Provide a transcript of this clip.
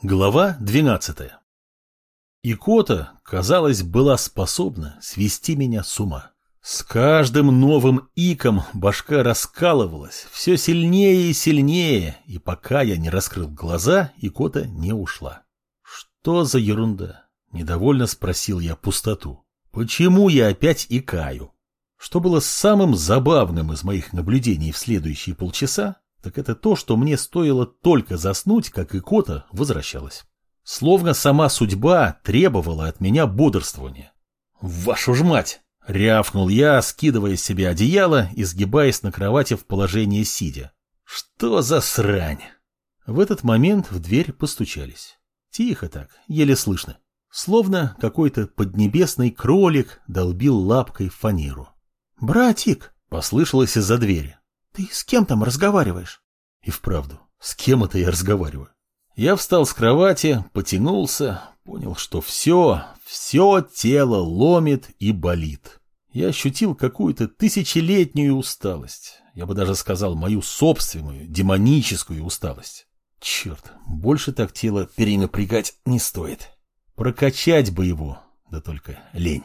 Глава 12. Икота, казалось, была способна свести меня с ума. С каждым новым иком башка раскалывалась все сильнее и сильнее, и пока я не раскрыл глаза, икота не ушла. Что за ерунда? Недовольно спросил я пустоту. Почему я опять икаю? Что было самым забавным из моих наблюдений в следующие полчаса, так это то, что мне стоило только заснуть, как икота возвращалась. Словно сама судьба требовала от меня бодрствования. «Вашу ж мать!» — рявкнул я, скидывая с себя одеяло и сгибаясь на кровати в положении сидя. «Что за срань?» В этот момент в дверь постучались. Тихо так, еле слышно. Словно какой-то поднебесный кролик долбил лапкой фанеру. «Братик!» — послышалось из-за двери. Ты с кем там разговариваешь? И вправду, с кем это я разговариваю? Я встал с кровати, потянулся, понял, что все, все тело ломит и болит. Я ощутил какую-то тысячелетнюю усталость. Я бы даже сказал мою собственную, демоническую усталость. Черт, больше так тело перенапрягать не стоит. Прокачать бы его, да только лень.